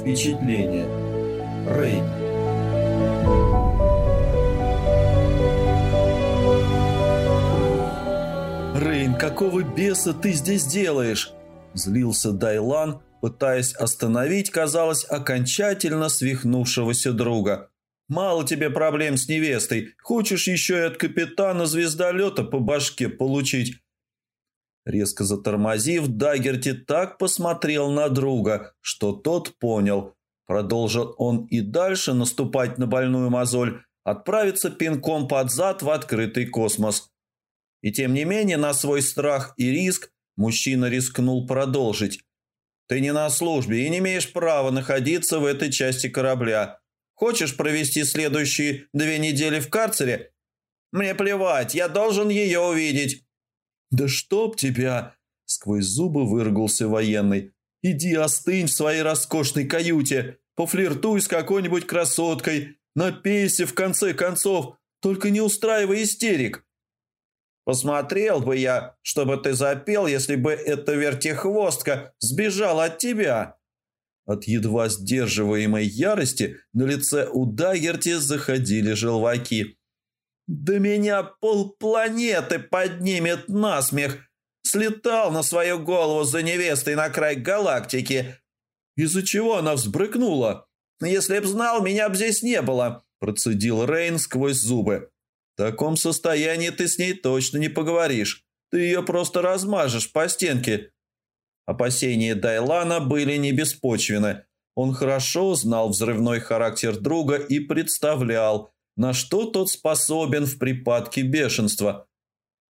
Впечатление. Рэй. «Рейн, какого беса ты здесь делаешь?» Злился Дайлан, пытаясь остановить, казалось, окончательно свихнувшегося друга. «Мало тебе проблем с невестой. Хочешь еще и от капитана звездолета по башке получить?» Резко затормозив, Дагерти так посмотрел на друга, что тот понял. Продолжил он и дальше наступать на больную мозоль, отправиться пинком под зад в открытый космос. И тем не менее, на свой страх и риск мужчина рискнул продолжить. «Ты не на службе и не имеешь права находиться в этой части корабля. Хочешь провести следующие две недели в карцере? Мне плевать, я должен ее увидеть». «Да чтоб тебя!» – сквозь зубы выругался военный. «Иди остынь в своей роскошной каюте, пофлиртуй с какой-нибудь красоткой, напейся в конце концов, только не устраивай истерик». Посмотрел бы я, чтобы ты запел, если бы эта вертихвостка сбежала от тебя». От едва сдерживаемой ярости на лице у Дагерти заходили желваки. «Да меня полпланеты поднимет насмех! Слетал на свою голову за невестой на край галактики!» «Из-за чего она взбрыкнула?» «Если б знал, меня б здесь не было!» Процедил Рейн сквозь зубы. В таком состоянии ты с ней точно не поговоришь. Ты ее просто размажешь по стенке». Опасения Дайлана были не беспочвены. Он хорошо знал взрывной характер друга и представлял, на что тот способен в припадке бешенства.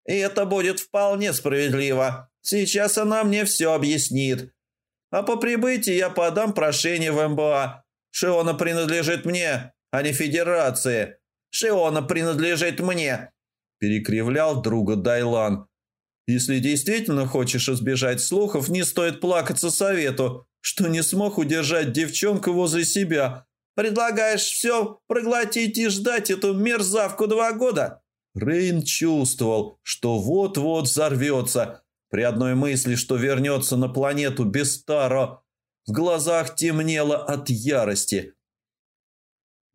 «И это будет вполне справедливо. Сейчас она мне все объяснит. А по прибытии я подам прошение в МБА. Шиона принадлежит мне, а не Федерации. Шиона принадлежит мне!» Перекривлял друга Дайлан. «Если действительно хочешь избежать слухов, не стоит плакаться совету, что не смог удержать девчонку возле себя. Предлагаешь все проглотить и ждать эту мерзавку два года?» Рейн чувствовал, что вот-вот взорвется. При одной мысли, что вернется на планету без Старо, в глазах темнело от ярости –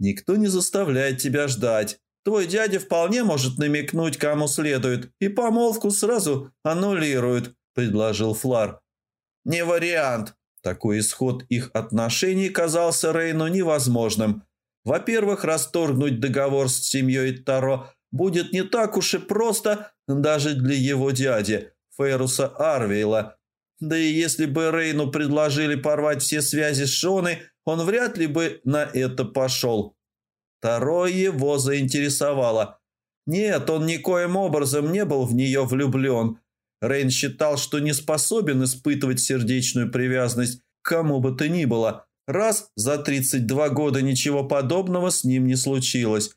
Никто не заставляет тебя ждать. Твой дядя вполне может намекнуть, кому следует, и помолвку сразу аннулирует», – предложил Флар. «Не вариант». Такой исход их отношений казался Рейну невозможным. Во-первых, расторгнуть договор с семьей Таро будет не так уж и просто даже для его дяди, Фейруса Арвейла. Да и если бы Рейну предложили порвать все связи с Шоной, он вряд ли бы на это пошел. Второе его заинтересовало. Нет, он никоим образом не был в нее влюблен. Рейн считал, что не способен испытывать сердечную привязанность к кому бы то ни было. Раз за 32 года ничего подобного с ним не случилось.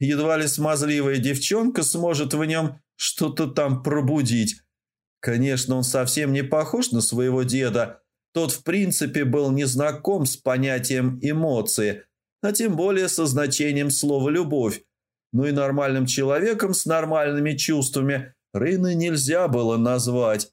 Едва ли смазливая девчонка сможет в нем что-то там пробудить. Конечно, он совсем не похож на своего деда. Тот, в принципе, был незнаком с понятием эмоции – а тем более со значением слова «любовь». Ну и нормальным человеком с нормальными чувствами Рыны нельзя было назвать.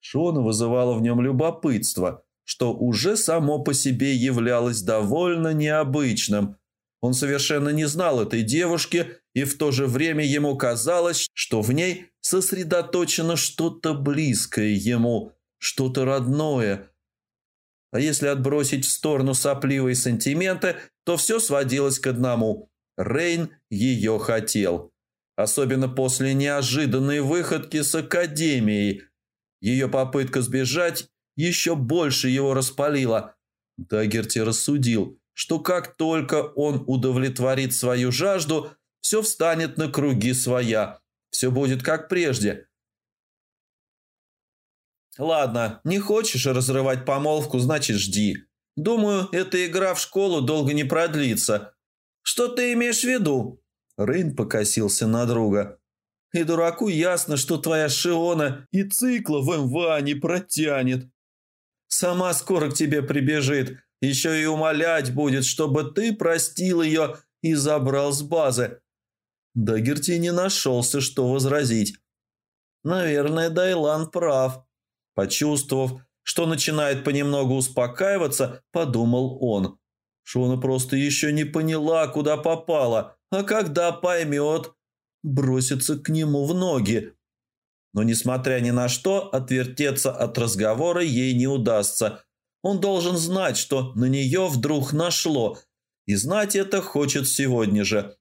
Шона вызывала в нем любопытство, что уже само по себе являлось довольно необычным. Он совершенно не знал этой девушки, и в то же время ему казалось, что в ней сосредоточено что-то близкое ему, что-то родное – а если отбросить в сторону сопливые сантименты, то все сводилось к одному. Рейн ее хотел. Особенно после неожиданной выходки с Академией. Ее попытка сбежать еще больше его распалила. Дагерти рассудил, что как только он удовлетворит свою жажду, все встанет на круги своя. Все будет как прежде – «Ладно, не хочешь разрывать помолвку, значит жди. Думаю, эта игра в школу долго не продлится. Что ты имеешь в виду?» Рейн покосился на друга. «И дураку ясно, что твоя Шиона и цикла в МВА не протянет. Сама скоро к тебе прибежит, еще и умолять будет, чтобы ты простил ее и забрал с базы». Дагерти не нашелся, что возразить. «Наверное, Дайлан прав». Почувствовав, что начинает понемногу успокаиваться, подумал он. Шона просто еще не поняла, куда попала, а когда поймет, бросится к нему в ноги. Но, несмотря ни на что, отвертеться от разговора ей не удастся. Он должен знать, что на нее вдруг нашло, и знать это хочет сегодня же.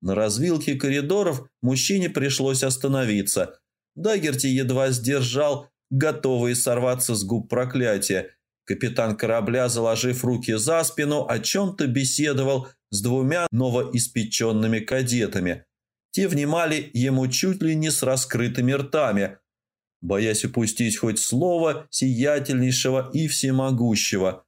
На развилке коридоров мужчине пришлось остановиться. Дагерти едва сдержал, готовый сорваться с губ проклятия. Капитан корабля, заложив руки за спину, о чем-то беседовал с двумя новоиспеченными кадетами. Те внимали ему чуть ли не с раскрытыми ртами, боясь упустить хоть слово сиятельнейшего и всемогущего.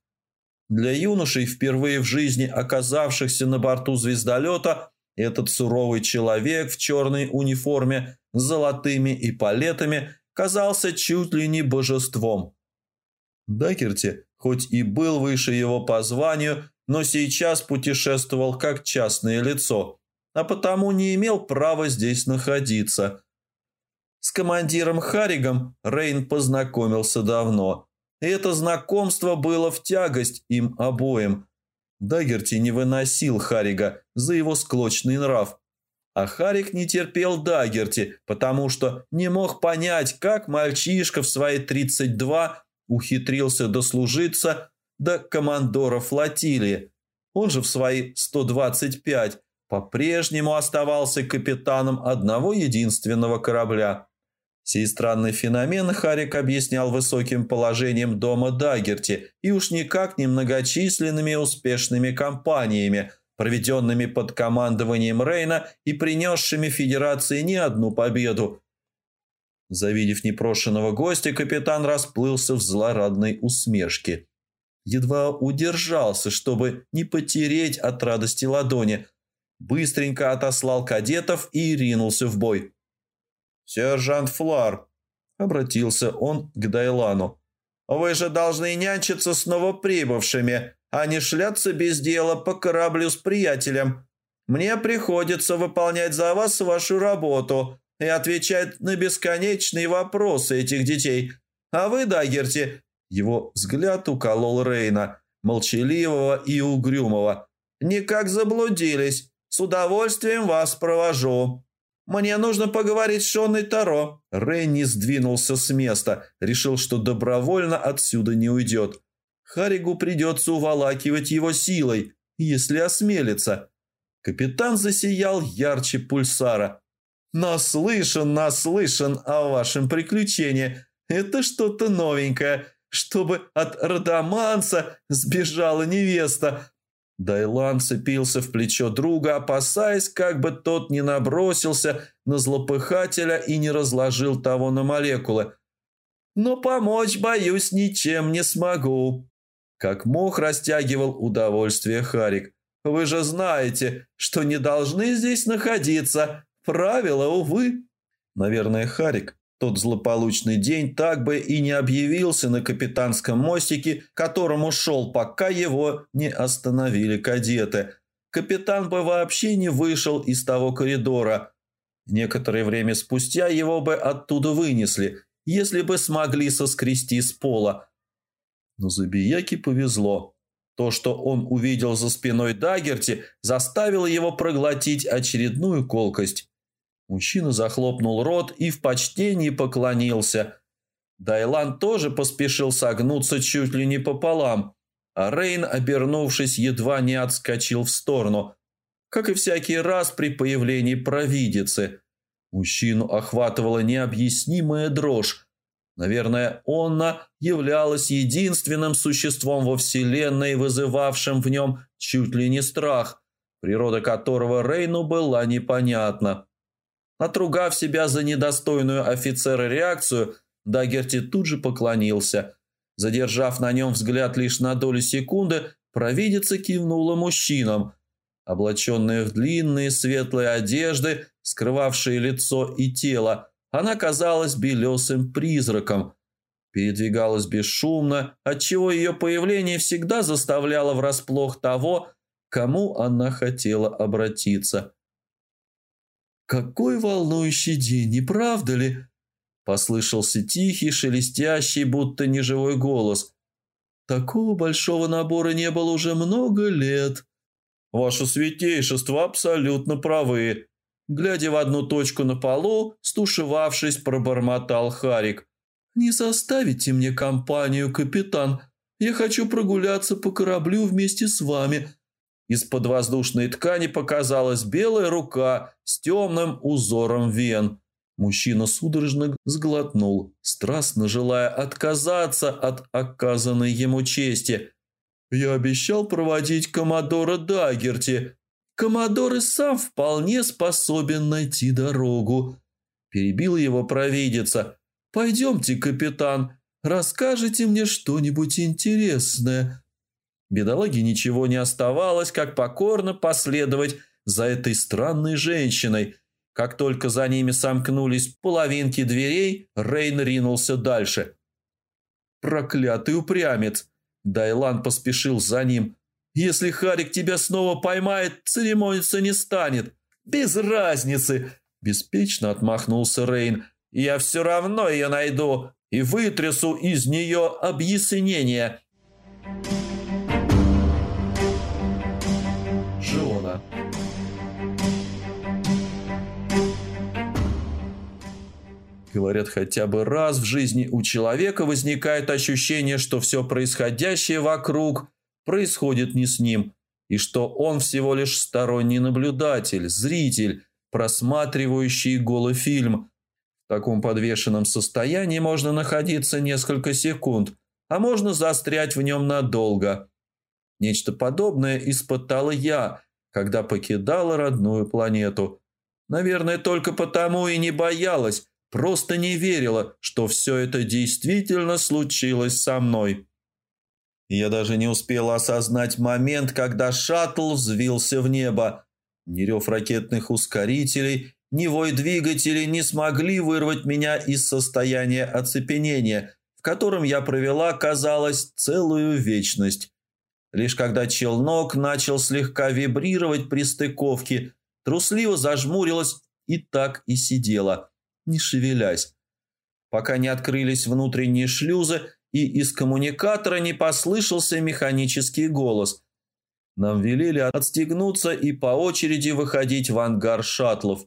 Для юношей, впервые в жизни оказавшихся на борту звездолета, этот суровый человек в черной униформе с золотыми эполетами казался чуть ли не божеством. Дакерти, хоть и был выше его по званию, но сейчас путешествовал как частное лицо, а потому не имел права здесь находиться. С командиром Харригом Рейн познакомился давно, и это знакомство было в тягость им обоим – Дагерти не выносил Харига за его склочный нрав. А Харик не терпел Дагерти, потому что не мог понять, как мальчишка в свои 32 ухитрился дослужиться до командора флотилии. Он же в свои 125 по-прежнему оставался капитаном одного единственного корабля. Сей странный феномен Харик объяснял высоким положением дома Дагерти и уж никак не многочисленными успешными кампаниями, проведенными под командованием Рейна и принесшими Федерации не одну победу. Завидев непрошенного гостя, капитан расплылся в злорадной усмешке. Едва удержался, чтобы не потереть от радости ладони. Быстренько отослал кадетов и ринулся в бой. «Сержант Флар», — обратился он к Дайлану, — «вы же должны нянчиться с новоприбывшими, а не шляться без дела по кораблю с приятелем. Мне приходится выполнять за вас вашу работу и отвечать на бесконечные вопросы этих детей. А вы, Дагерти...» Его взгляд уколол Рейна, молчаливого и угрюмого. «Никак заблудились. С удовольствием вас провожу». «Мне нужно поговорить с Шоной Таро». Ренни сдвинулся с места, решил, что добровольно отсюда не уйдет. Харигу придется уволакивать его силой, если осмелится. Капитан засиял ярче пульсара. «Наслышан, наслышан о вашем приключении. Это что-то новенькое, чтобы от Радаманса сбежала невеста, Дайлан цепился в плечо друга, опасаясь, как бы тот не набросился на злопыхателя и не разложил того на молекулы. «Но помочь, боюсь, ничем не смогу». Как мог растягивал удовольствие Харик. «Вы же знаете, что не должны здесь находиться. Правила, увы». Наверное, Харик тот злополучный день так бы и не объявился на капитанском мостике, которому шел, пока его не остановили кадеты. Капитан бы вообще не вышел из того коридора. Некоторое время спустя его бы оттуда вынесли, если бы смогли соскрести с пола. Но Забияке повезло. То, что он увидел за спиной Дагерти, заставило его проглотить очередную колкость. Мужчина захлопнул рот и в почтении поклонился. Дайлан тоже поспешил согнуться чуть ли не пополам, а Рейн, обернувшись, едва не отскочил в сторону, как и всякий раз при появлении провидицы. Мужчину охватывала необъяснимая дрожь. Наверное, Онна являлась единственным существом во Вселенной, вызывавшим в нем чуть ли не страх, природа которого Рейну была непонятна. Отругав себя за недостойную офицера реакцию, Дагерти тут же поклонился. Задержав на нем взгляд лишь на долю секунды, провидица кивнула мужчинам. Облаченная в длинные светлые одежды, скрывавшие лицо и тело, она казалась белесым призраком. Передвигалась бесшумно, отчего ее появление всегда заставляло врасплох того, кому она хотела обратиться. «Какой волнующий день, не правда ли?» Послышался тихий, шелестящий, будто неживой голос. «Такого большого набора не было уже много лет». «Ваше святейшество абсолютно правы». Глядя в одну точку на полу, стушевавшись, пробормотал Харик. «Не составите мне компанию, капитан. Я хочу прогуляться по кораблю вместе с вами». Из-под воздушной ткани показалась белая рука с темным узором вен. Мужчина судорожно сглотнул, страстно желая отказаться от оказанной ему чести. «Я обещал проводить Комодора Дагерти. Комодор и сам вполне способен найти дорогу». Перебил его провидица. «Пойдемте, капитан, расскажите мне что-нибудь интересное». Бедолаге ничего не оставалось, как покорно последовать за этой странной женщиной – как только за ними сомкнулись половинки дверей, Рейн ринулся дальше. «Проклятый упрямец!» Дайлан поспешил за ним. «Если Харик тебя снова поймает, церемониться не станет. Без разницы!» Беспечно отмахнулся Рейн. «Я все равно ее найду и вытрясу из нее объяснение». Говорят, хотя бы раз в жизни у человека возникает ощущение, что все происходящее вокруг происходит не с ним, и что он всего лишь сторонний наблюдатель, зритель, просматривающий голый фильм. В таком подвешенном состоянии можно находиться несколько секунд, а можно застрять в нем надолго. Нечто подобное испытала я, когда покидала родную планету. Наверное, только потому и не боялась, просто не верила, что все это действительно случилось со мной. Я даже не успела осознать момент, когда шаттл взвился в небо. Ни рев ракетных ускорителей, ни вой двигателей не смогли вырвать меня из состояния оцепенения, в котором я провела, казалось, целую вечность. Лишь когда челнок начал слегка вибрировать при стыковке, трусливо зажмурилась и так и сидела – не шевелясь, пока не открылись внутренние шлюзы и из коммуникатора не послышался механический голос. Нам велели отстегнуться и по очереди выходить в ангар шаттлов.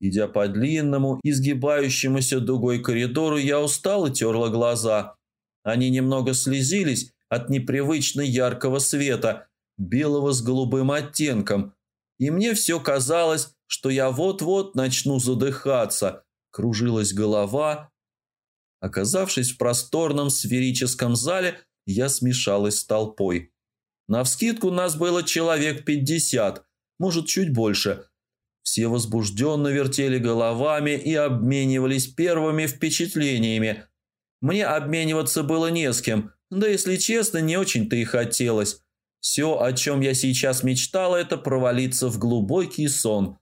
Идя по длинному, изгибающемуся дугой коридору, я устал и терла глаза. Они немного слезились от непривычно яркого света, белого с голубым оттенком, и мне все казалось, что я вот-вот начну задыхаться. Кружилась голова. Оказавшись в просторном сферическом зале, я смешалась с толпой. Навскидку нас было человек пятьдесят, может, чуть больше. Все возбужденно вертели головами и обменивались первыми впечатлениями. Мне обмениваться было не с кем, да, если честно, не очень-то и хотелось. Все, о чем я сейчас мечтала, это провалиться в глубокий сон –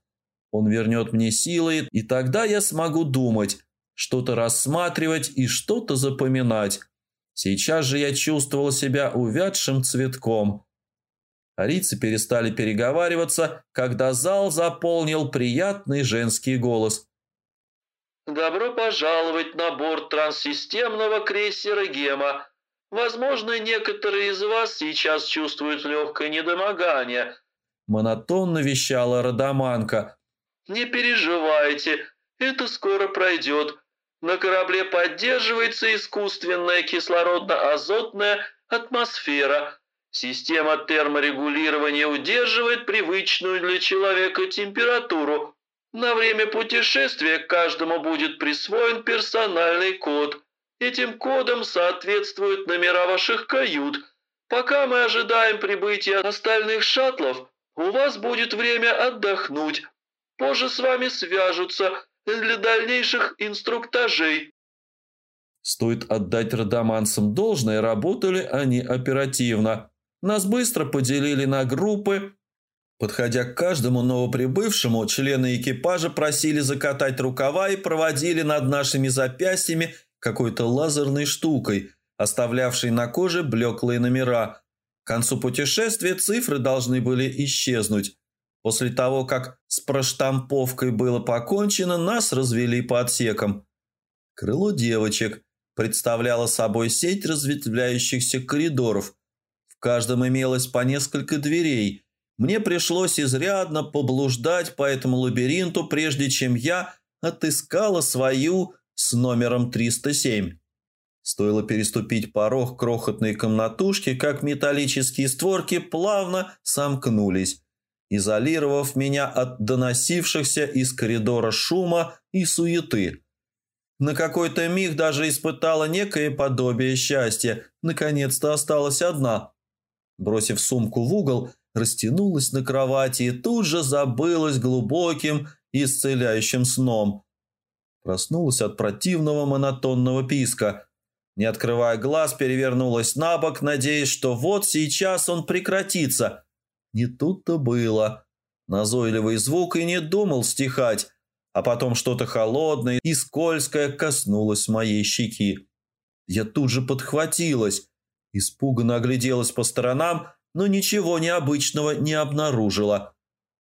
он вернет мне силы, и тогда я смогу думать, что-то рассматривать и что-то запоминать. Сейчас же я чувствовал себя увядшим цветком. Арицы перестали переговариваться, когда зал заполнил приятный женский голос. «Добро пожаловать на борт транссистемного крейсера «Гема». Возможно, некоторые из вас сейчас чувствуют легкое недомогание». Монотонно вещала Радаманка, не переживайте, это скоро пройдет. На корабле поддерживается искусственная кислородно-азотная атмосфера. Система терморегулирования удерживает привычную для человека температуру. На время путешествия каждому будет присвоен персональный код. Этим кодом соответствуют номера ваших кают. Пока мы ожидаем прибытия остальных шаттлов, у вас будет время отдохнуть, позже с вами свяжутся для дальнейших инструктажей». Стоит отдать родоманцам должное, работали они оперативно. Нас быстро поделили на группы. Подходя к каждому новоприбывшему, члены экипажа просили закатать рукава и проводили над нашими запястьями какой-то лазерной штукой, оставлявшей на коже блеклые номера. К концу путешествия цифры должны были исчезнуть. После того, как с проштамповкой было покончено, нас развели по отсекам. Крыло девочек представляло собой сеть разветвляющихся коридоров. В каждом имелось по несколько дверей. Мне пришлось изрядно поблуждать по этому лабиринту, прежде чем я отыскала свою с номером 307. Стоило переступить порог крохотной комнатушки, как металлические створки плавно сомкнулись, изолировав меня от доносившихся из коридора шума и суеты. На какой-то миг даже испытала некое подобие счастья. Наконец-то осталась одна. Бросив сумку в угол, растянулась на кровати и тут же забылась глубоким исцеляющим сном. Проснулась от противного монотонного писка. Не открывая глаз, перевернулась на бок, надеясь, что вот сейчас он прекратится. Не тут-то было. Назойливый звук и не думал стихать, а потом что-то холодное и скользкое коснулось моей щеки. Я тут же подхватилась, испуганно огляделась по сторонам, но ничего необычного не обнаружила.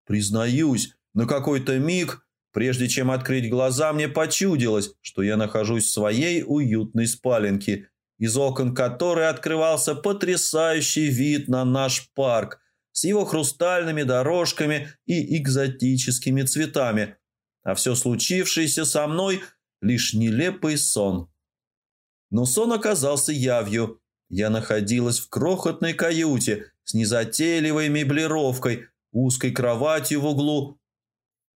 Признаюсь, на какой-то миг Прежде чем открыть глаза, мне почудилось, что я нахожусь в своей уютной спаленке, из окон которой открывался потрясающий вид на наш парк с его хрустальными дорожками и экзотическими цветами, а все случившееся со мной – лишь нелепый сон. Но сон оказался явью. Я находилась в крохотной каюте с незатейливой меблировкой, узкой кроватью в углу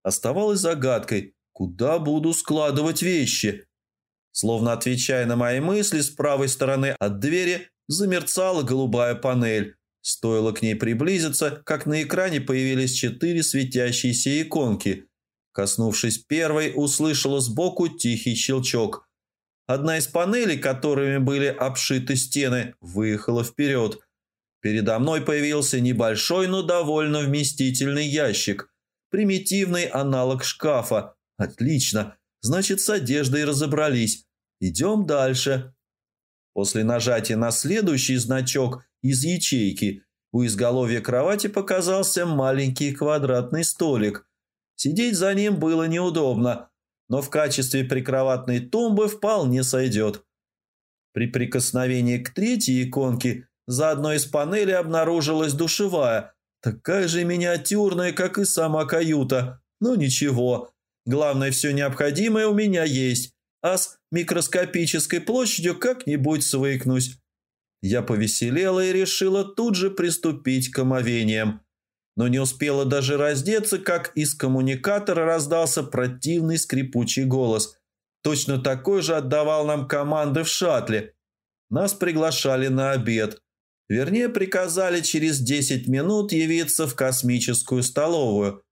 оставалось загадкой, куда буду складывать вещи. Словно отвечая на мои мысли, с правой стороны от двери замерцала голубая панель. Стоило к ней приблизиться, как на экране появились четыре светящиеся иконки. Коснувшись первой, услышала сбоку тихий щелчок. Одна из панелей, которыми были обшиты стены, выехала вперед. Передо мной появился небольшой, но довольно вместительный ящик – Примитивный аналог шкафа. Отлично. Значит, с одеждой разобрались. Идем дальше. После нажатия на следующий значок из ячейки у изголовья кровати показался маленький квадратный столик. Сидеть за ним было неудобно, но в качестве прикроватной тумбы вполне сойдет. При прикосновении к третьей иконке за одной из панелей обнаружилась душевая, Такая же миниатюрная, как и сама каюта. Но ничего. Главное, все необходимое у меня есть. А с микроскопической площадью как-нибудь свыкнусь. Я повеселела и решила тут же приступить к омовениям. Но не успела даже раздеться, как из коммуникатора раздался противный скрипучий голос. Точно такой же отдавал нам команды в шаттле. Нас приглашали на обед. Вернее, приказали через 10 минут явиться в космическую столовую.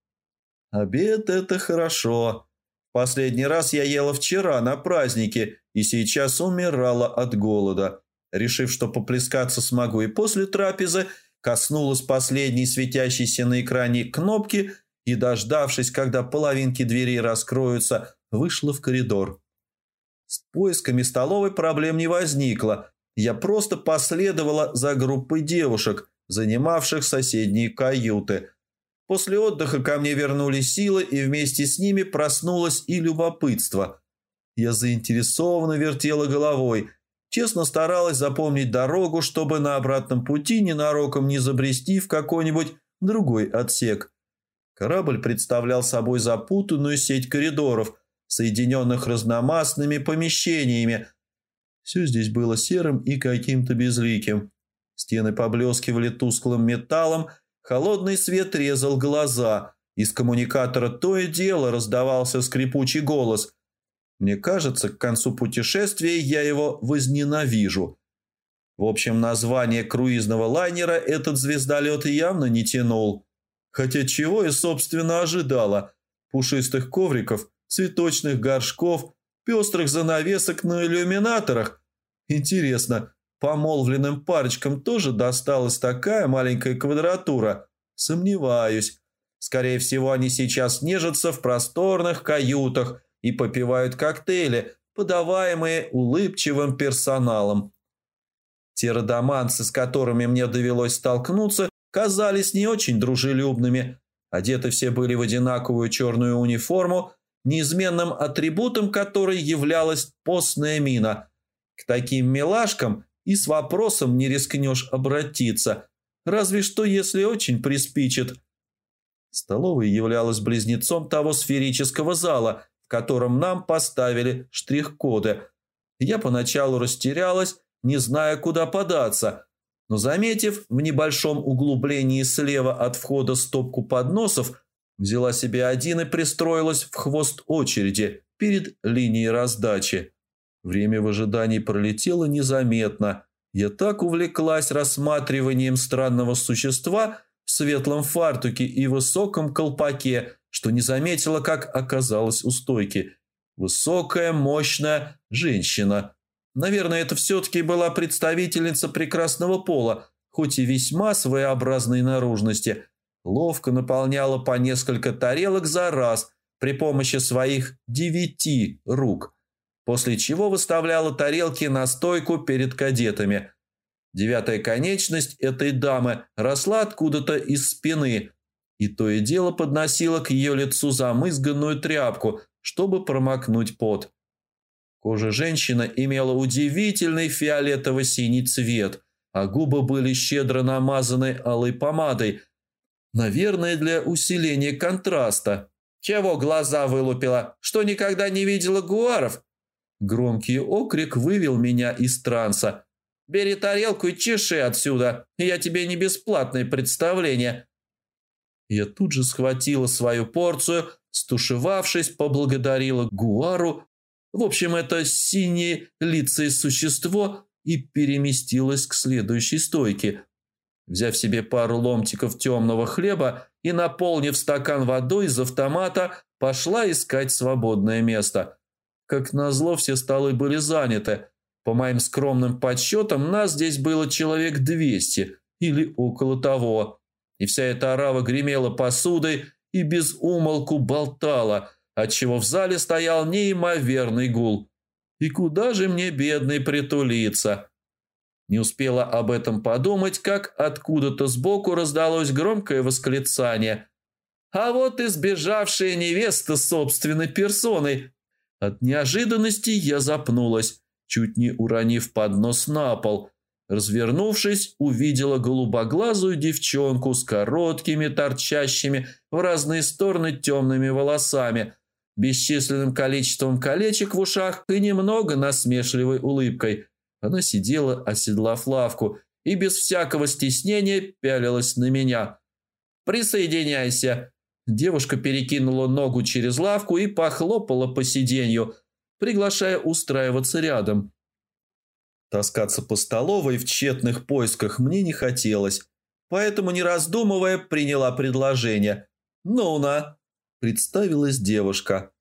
Обед – это хорошо. Последний раз я ела вчера на празднике и сейчас умирала от голода. Решив, что поплескаться смогу и после трапезы, коснулась последней светящейся на экране кнопки и, дождавшись, когда половинки дверей раскроются, вышла в коридор. С поисками столовой проблем не возникло, я просто последовала за группой девушек, занимавших соседние каюты. После отдыха ко мне вернулись силы, и вместе с ними проснулось и любопытство. Я заинтересованно вертела головой, честно старалась запомнить дорогу, чтобы на обратном пути ненароком не забрести в какой-нибудь другой отсек. Корабль представлял собой запутанную сеть коридоров, соединенных разномастными помещениями, все здесь было серым и каким-то безликим. Стены поблескивали тусклым металлом, холодный свет резал глаза. Из коммуникатора то и дело раздавался скрипучий голос. Мне кажется, к концу путешествия я его возненавижу. В общем, название круизного лайнера этот звездолет явно не тянул. Хотя чего я, собственно, ожидала? Пушистых ковриков, цветочных горшков – пестрых занавесок на иллюминаторах. Интересно, помолвленным парочкам тоже досталась такая маленькая квадратура? Сомневаюсь. Скорее всего, они сейчас нежатся в просторных каютах и попивают коктейли, подаваемые улыбчивым персоналом. Те родоманцы, с которыми мне довелось столкнуться, казались не очень дружелюбными. Одеты все были в одинаковую черную униформу неизменным атрибутом которой являлась постная мина. К таким милашкам и с вопросом не рискнешь обратиться, разве что если очень приспичит. Столовая являлась близнецом того сферического зала, в котором нам поставили штрих-коды. Я поначалу растерялась, не зная, куда податься, но заметив в небольшом углублении слева от входа стопку подносов, взяла себе один и пристроилась в хвост очереди перед линией раздачи. Время в ожидании пролетело незаметно. Я так увлеклась рассматриванием странного существа в светлом фартуке и высоком колпаке, что не заметила, как оказалась у стойки. Высокая, мощная женщина. Наверное, это все-таки была представительница прекрасного пола, хоть и весьма своеобразной наружности. Ловко наполняла по несколько тарелок за раз при помощи своих девяти рук – после чего выставляла тарелки на стойку перед кадетами. Девятая конечность этой дамы росла откуда-то из спины, и то и дело подносила к ее лицу замызганную тряпку, чтобы промокнуть пот. Кожа женщины имела удивительный фиолетово-синий цвет, а губы были щедро намазаны алой помадой, наверное, для усиления контраста. «Чего глаза вылупила? Что никогда не видела гуаров?» Громкий окрик вывел меня из транса. «Бери тарелку и чеши отсюда, я тебе не бесплатное представление». Я тут же схватила свою порцию, стушевавшись, поблагодарила Гуару, в общем, это синее лицее существо, и переместилась к следующей стойке. Взяв себе пару ломтиков темного хлеба и наполнив стакан водой из автомата, пошла искать свободное место – как назло, все столы были заняты. По моим скромным подсчетам, нас здесь было человек 200 или около того. И вся эта орава гремела посудой и без умолку болтала, отчего в зале стоял неимоверный гул. И куда же мне, бедный, притулиться? Не успела об этом подумать, как откуда-то сбоку раздалось громкое восклицание. «А вот и сбежавшая невеста собственной персоной!» От неожиданности я запнулась, чуть не уронив поднос на пол. Развернувшись, увидела голубоглазую девчонку с короткими, торчащими в разные стороны темными волосами, бесчисленным количеством колечек в ушах и немного насмешливой улыбкой. Она сидела, оседлав лавку, и без всякого стеснения пялилась на меня. «Присоединяйся!» Девушка перекинула ногу через лавку и похлопала по сиденью, приглашая устраиваться рядом. Таскаться по столовой в тщетных поисках мне не хотелось, поэтому, не раздумывая, приняла предложение. «Нуна!» – представилась девушка.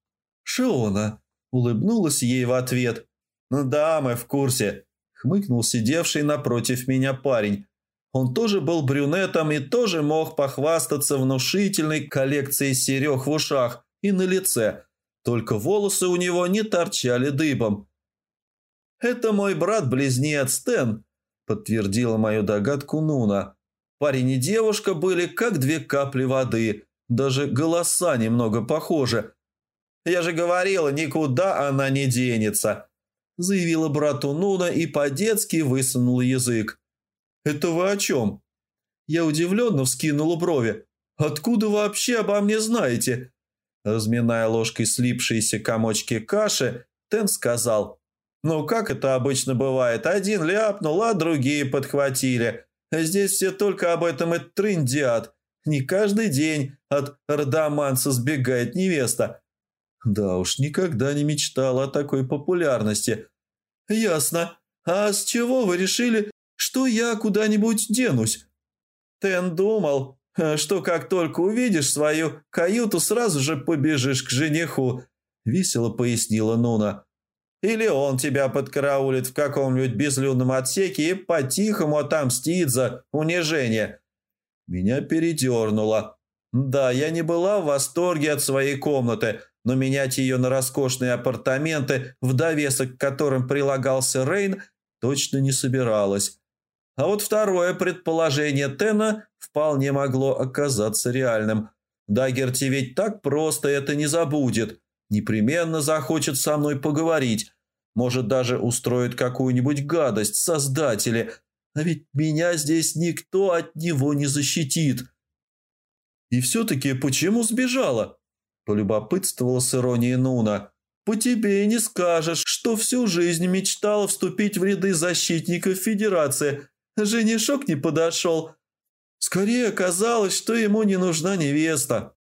«Шиона!» – улыбнулась ей в ответ. «Да, мы в курсе», – хмыкнул сидевший напротив меня парень. Он тоже был брюнетом и тоже мог похвастаться внушительной коллекцией серег в ушах и на лице, только волосы у него не торчали дыбом. «Это мой брат-близнец Стэн», – подтвердила мою догадку Нуна. Парень и девушка были как две капли воды, даже голоса немного похожи. «Я же говорила, никуда она не денется», – заявила брату Нуна и по-детски высунула язык. «Это вы о чем?» Я удивленно вскинула брови. «Откуда вообще обо мне знаете?» Разминая ложкой слипшиеся комочки каши, Тен сказал. «Ну, как это обычно бывает, один ляпнул, а другие подхватили. Здесь все только об этом и трындят. Не каждый день от родоманса сбегает невеста». Да уж, никогда не мечтала о такой популярности. «Ясно. А с чего вы решили, что я куда-нибудь денусь. Тен думал, что как только увидишь свою каюту, сразу же побежишь к жениху», – весело пояснила Нуна. «Или он тебя подкараулит в каком-нибудь безлюдном отсеке и по-тихому отомстит за унижение». Меня передернуло. Да, я не была в восторге от своей комнаты, но менять ее на роскошные апартаменты, в довесок к которым прилагался Рейн, точно не собиралась. А вот второе предположение Тена вполне могло оказаться реальным. Дагерти ведь так просто это не забудет. Непременно захочет со мной поговорить. Может, даже устроит какую-нибудь гадость создатели. А ведь меня здесь никто от него не защитит. И все-таки почему сбежала? Полюбопытствовала с иронией Нуна. По тебе не скажешь, что всю жизнь мечтала вступить в ряды защитников Федерации. Женишок не подошел. Скорее оказалось, что ему не нужна невеста.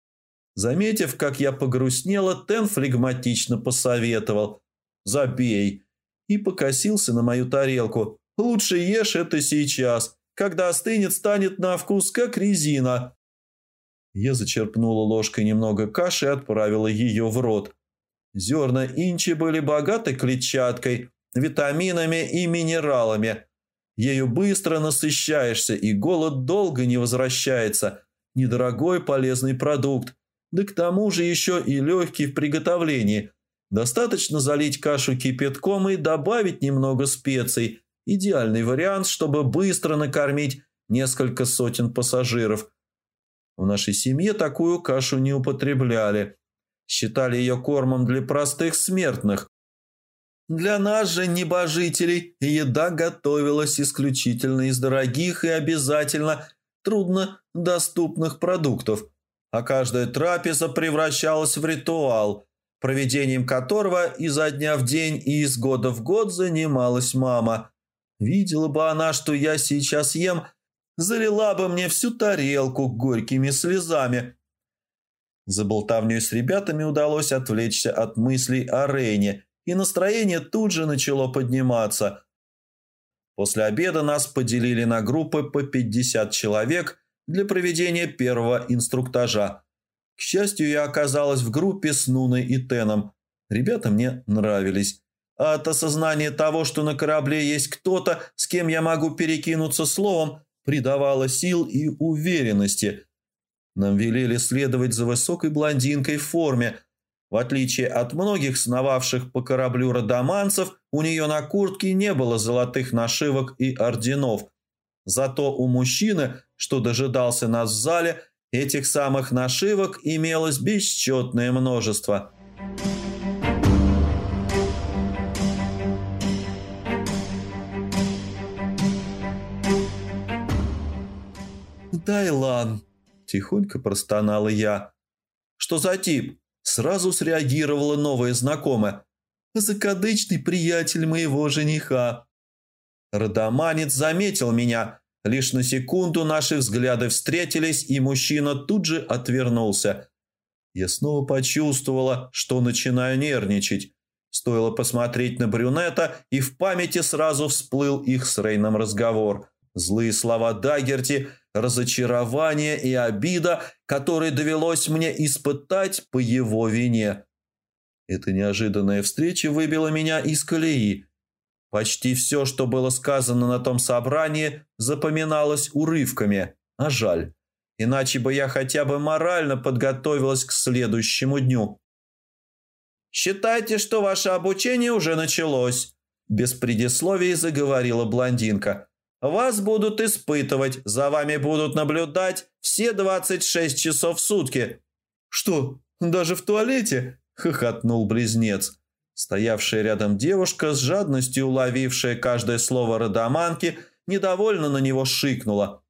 Заметив, как я погрустнела, Тен флегматично посоветовал. «Забей!» И покосился на мою тарелку. «Лучше ешь это сейчас. Когда остынет, станет на вкус, как резина». Я зачерпнула ложкой немного каши и отправила ее в рот. Зерна инчи были богаты клетчаткой, витаминами и минералами. Ею быстро насыщаешься, и голод долго не возвращается. Недорогой полезный продукт. Да к тому же еще и легкий в приготовлении. Достаточно залить кашу кипятком и добавить немного специй. Идеальный вариант, чтобы быстро накормить несколько сотен пассажиров – в нашей семье такую кашу не употребляли. Считали ее кормом для простых смертных. Для нас же, небожителей, еда готовилась исключительно из дорогих и обязательно труднодоступных продуктов, а каждая трапеза превращалась в ритуал, проведением которого изо дня в день и из года в год занималась мама. Видела бы она, что я сейчас ем – залила бы мне всю тарелку горькими слезами. За болтовней с ребятами удалось отвлечься от мыслей о Рейне, и настроение тут же начало подниматься. После обеда нас поделили на группы по 50 человек для проведения первого инструктажа. К счастью, я оказалась в группе с Нуной и Теном. Ребята мне нравились. А от осознания того, что на корабле есть кто-то, с кем я могу перекинуться словом, придавало сил и уверенности. Нам велели следовать за высокой блондинкой в форме. В отличие от многих сновавших по кораблю родоманцев, у нее на куртке не было золотых нашивок и орденов. Зато у мужчины, что дожидался нас в зале, этих самых нашивок имелось бесчетное множество – «Тайлан!» – тихонько простонала я. «Что за тип?» – сразу среагировала новая знакомая. «Закадычный приятель моего жениха». Родоманец заметил меня. Лишь на секунду наши взгляды встретились, и мужчина тут же отвернулся. Я снова почувствовала, что начинаю нервничать. Стоило посмотреть на брюнета, и в памяти сразу всплыл их с Рейном разговор. Злые слова Дагерти – разочарование и обида, которые довелось мне испытать по его вине. Эта неожиданная встреча выбила меня из колеи. Почти все, что было сказано на том собрании, запоминалось урывками, а жаль. Иначе бы я хотя бы морально подготовилась к следующему дню. «Считайте, что ваше обучение уже началось», – без предисловий заговорила блондинка. Вас будут испытывать, за вами будут наблюдать все 26 часов в сутки». «Что, даже в туалете?» – хохотнул близнец. Стоявшая рядом девушка, с жадностью уловившая каждое слово родоманки, недовольно на него шикнула.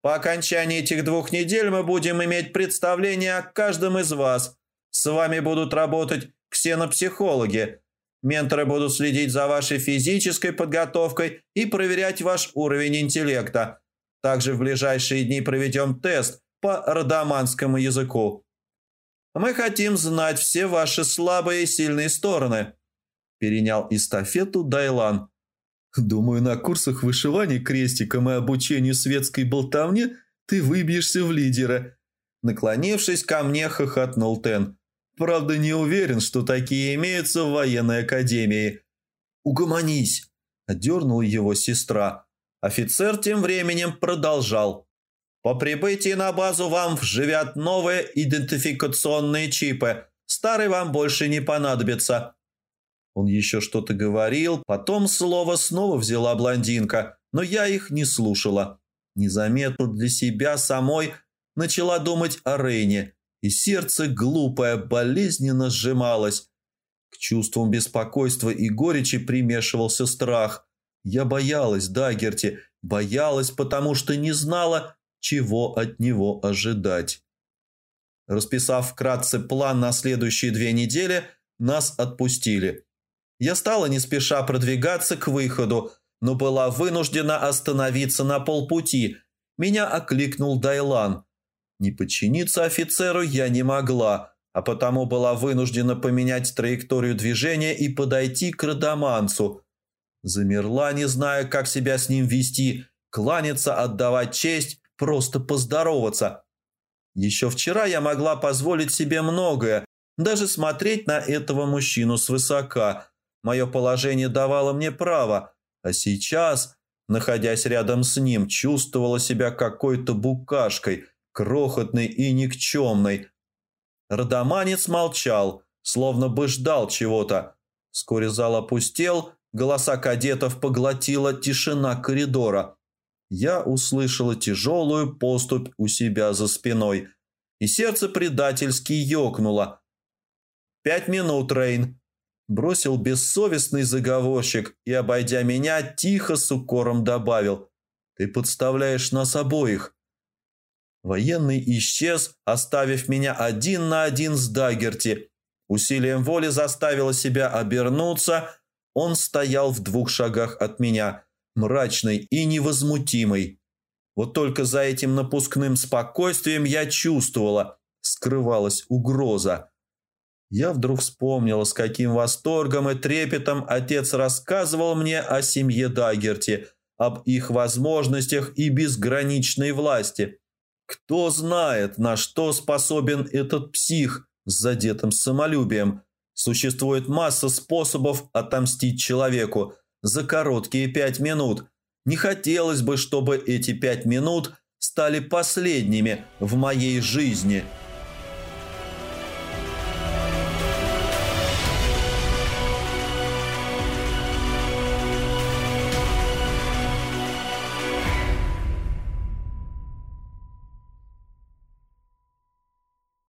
«По окончании этих двух недель мы будем иметь представление о каждом из вас. С вами будут работать ксенопсихологи, Менторы будут следить за вашей физической подготовкой и проверять ваш уровень интеллекта. Также в ближайшие дни проведем тест по родоманскому языку. Мы хотим знать все ваши слабые и сильные стороны. Перенял эстафету Дайлан. Думаю, на курсах вышивания крестиком и обучению светской болтовне ты выбьешься в лидера. Наклонившись ко мне, хохотнул Тен. Правда, не уверен, что такие имеются в военной академии. «Угомонись!» – отдернула его сестра. Офицер тем временем продолжал. «По прибытии на базу вам вживят новые идентификационные чипы. Старые вам больше не понадобятся». Он еще что-то говорил, потом слово снова взяла блондинка, но я их не слушала. Незаметно для себя самой начала думать о Рейне – и сердце глупое болезненно сжималось. К чувствам беспокойства и горечи примешивался страх. Я боялась Дагерти, боялась, потому что не знала, чего от него ожидать. Расписав вкратце план на следующие две недели, нас отпустили. Я стала не спеша продвигаться к выходу, но была вынуждена остановиться на полпути. Меня окликнул Дайлан. Не подчиниться офицеру я не могла, а потому была вынуждена поменять траекторию движения и подойти к Радаманцу. Замерла, не зная, как себя с ним вести, кланяться, отдавать честь, просто поздороваться. Еще вчера я могла позволить себе многое, даже смотреть на этого мужчину свысока. Мое положение давало мне право, а сейчас, находясь рядом с ним, чувствовала себя какой-то букашкой, крохотной и никчемной. Родоманец молчал, словно бы ждал чего-то. Вскоре зал опустел, голоса кадетов поглотила тишина коридора. Я услышала тяжелую поступь у себя за спиной, и сердце предательски ёкнуло. «Пять минут, Рейн!» Бросил бессовестный заговорщик и, обойдя меня, тихо с укором добавил. «Ты подставляешь нас обоих». Военный исчез, оставив меня один на один с Дагерти. Усилием воли заставила себя обернуться. Он стоял в двух шагах от меня, мрачный и невозмутимый. Вот только за этим напускным спокойствием я чувствовала, скрывалась угроза. Я вдруг вспомнила, с каким восторгом и трепетом отец рассказывал мне о семье Дагерти, об их возможностях и безграничной власти. Кто знает, на что способен этот псих с задетым самолюбием. Существует масса способов отомстить человеку за короткие пять минут. Не хотелось бы, чтобы эти пять минут стали последними в моей жизни –